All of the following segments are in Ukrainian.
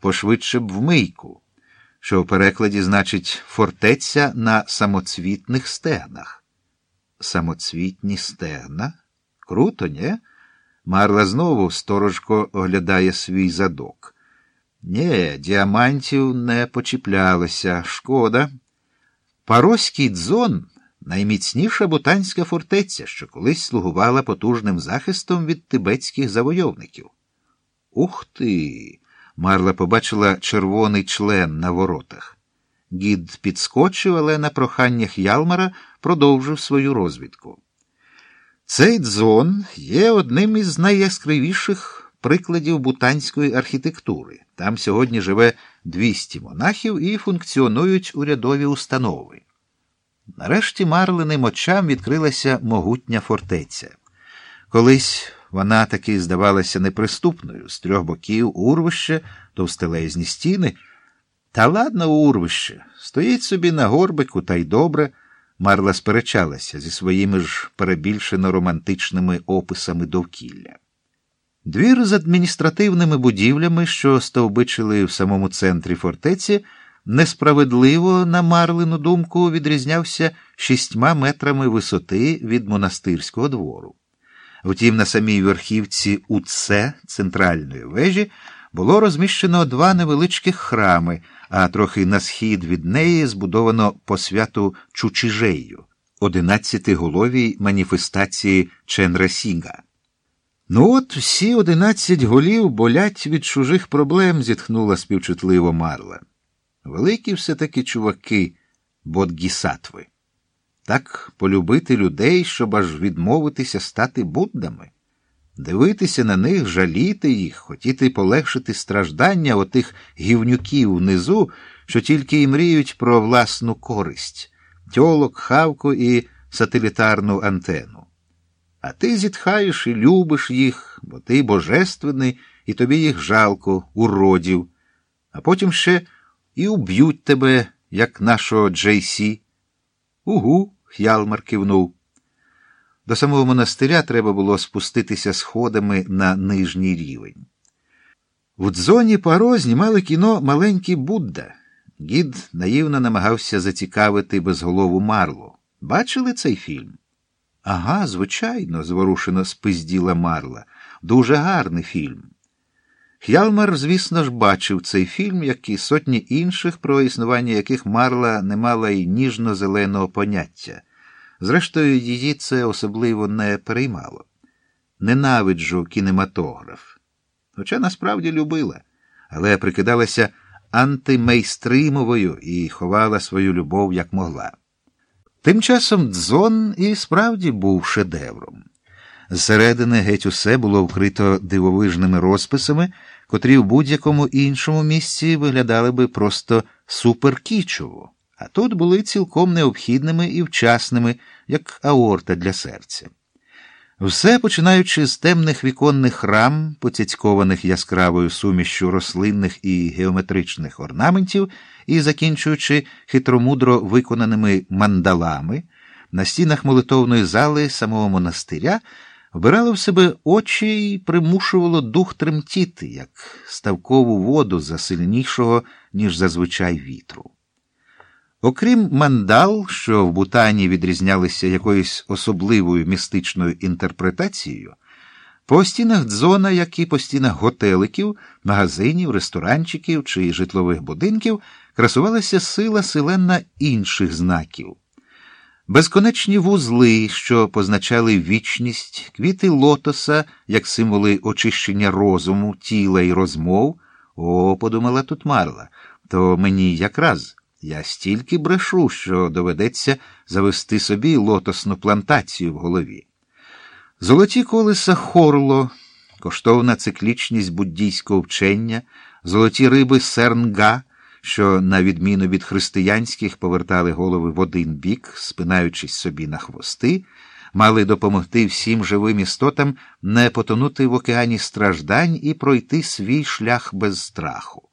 пошвидше б вмийку, що в перекладі значить фортеця на самоцвітних стегнах. Самоцвітні стегна? Круто, ні? Марла знову сторожко оглядає свій задок. Нє, діамантів не почіплялося, шкода. Пароський дзон найміцніша бутанська фортеця, що колись слугувала потужним захистом від тибетських завойовників. Ух ти! Марла побачила червоний член на воротах. Гід підскочив, але на проханнях Ялмара продовжив свою розвідку. Цей дзон є одним із найяскравіших прикладів бутанської архітектури. Там сьогодні живе 200 монахів і функціонують урядові установи. Нарешті Марлиним очам відкрилася могутня фортеця. Колись вона таки здавалася неприступною з трьох боків урвище, товстелезні стіни. Та ладно, урвище, стоїть собі на горбику, та й добре. Марла сперечалася зі своїми ж перебільшено романтичними описами довкілля. Двір з адміністративними будівлями, що стовбичили в самому центрі фортеці, несправедливо, на Марлину думку, відрізнявся шістьма метрами висоти від монастирського двору. Втім, на самій верхівці УЦ центральної вежі було розміщено два невеличких храми, а трохи на схід від неї збудовано посвяту Чучижею, одинадцятиголовій маніфестації Ченрасінга. Ну, от всі одинадцять голів болять від чужих проблем, зітхнула співчутливо Марла. Великі все таки чуваки, бодгісатви. Так полюбити людей, щоб аж відмовитися стати Буддами, дивитися на них, жаліти їх, хотіти полегшити страждання отих гівнюків внизу, що тільки й мріють про власну користь, тьолок, хавку і сателітарну антену. А ти зітхаєш і любиш їх, бо ти божественний, і тобі їх жалко, уродів, а потім ще і уб'ють тебе, як нашого Джейсі. Угу. Х'ялмар кивнув. До самого монастиря треба було спуститися сходами на нижній рівень. В дзоні Паро знімали кіно маленький Будда. Гід наївно намагався зацікавити безголову Марлу. Бачили цей фільм? Ага, звичайно, зворушено спизділа Марла. Дуже гарний фільм. Х'ялмар, звісно ж, бачив цей фільм, як і сотні інших, про існування яких Марла не мала й ніжно-зеленого поняття. Зрештою, її це особливо не переймало. Ненавиджу кінематограф. Хоча насправді любила, але прикидалася антимейстримовою і ховала свою любов як могла. Тим часом дзон і справді був шедевром. Зсередини геть усе було вкрито дивовижними розписами, котрі в будь-якому іншому місці виглядали би просто суперкічово, а тут були цілком необхідними і вчасними, як аорта для серця. Все починаючи з темних віконних рам, поцяцькованих яскравою сумішчю рослинних і геометричних орнаментів, і закінчуючи хитромудро виконаними мандалами, на стінах молитовної зали самого монастиря вбирало в себе очі і примушувало дух тремтіти, як ставкову воду засильнішого, ніж зазвичай вітру. Окрім мандал, що в Бутані відрізнялися якоюсь особливою містичною інтерпретацією, по стінах дзона, як і по стінах готеликів, магазинів, ресторанчиків чи житлових будинків, красувалася сила селена інших знаків. Безконечні вузли, що позначали вічність, квіти лотоса, як символи очищення розуму, тіла і розмов. О, подумала тут Марла, то мені якраз. Я стільки брешу, що доведеться завести собі лотосну плантацію в голові. Золоті колеса хорло, коштовна циклічність буддійського вчення, золоті риби сернга, що, на відміну від християнських, повертали голови в один бік, спинаючись собі на хвости, мали допомогти всім живим істотам не потонути в океані страждань і пройти свій шлях без страху.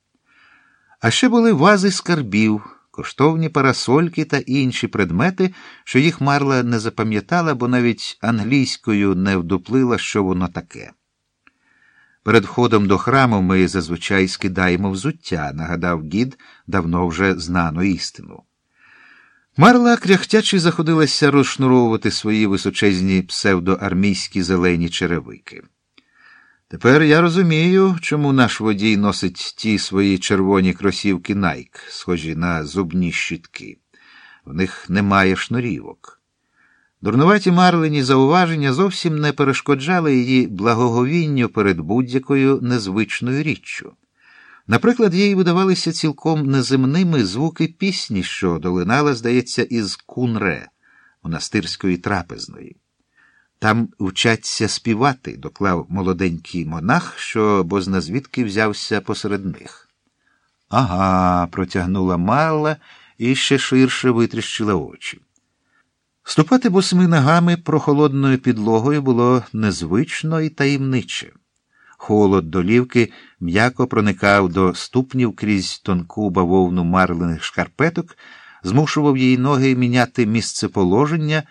А ще були вази скарбів, коштовні парасольки та інші предмети, що їх Марла не запам'ятала, бо навіть англійською не вдуплила, що воно таке. Перед входом до храму ми зазвичай скидаємо взуття, нагадав гід давно вже знану істину. Марла, кряхтячи, заходилася розшнуровувати свої височезні псевдоармійські зелені черевики. Тепер я розумію, чому наш водій носить ті свої червоні кросівки Найк, схожі на зубні щітки. В них немає шнурівок. Дурнуваті Марлині зауваження зовсім не перешкоджали її благоговінню перед будь-якою незвичною річчю. Наприклад, їй видавалися цілком неземними звуки пісні, що долинала, здається, із кунре монастирської трапезної. Там вчаться співати, доклав молоденький монах, що бозна звідки взявся посеред них. Ага, протягнула Марла і ще ширше витріщила очі. Ступати босими ногами прохолодною підлогою було незвично і таємниче. Холод долівки м'яко проникав до ступнів крізь тонку бавовну марлених шкарпеток, змушував її ноги міняти місце положення.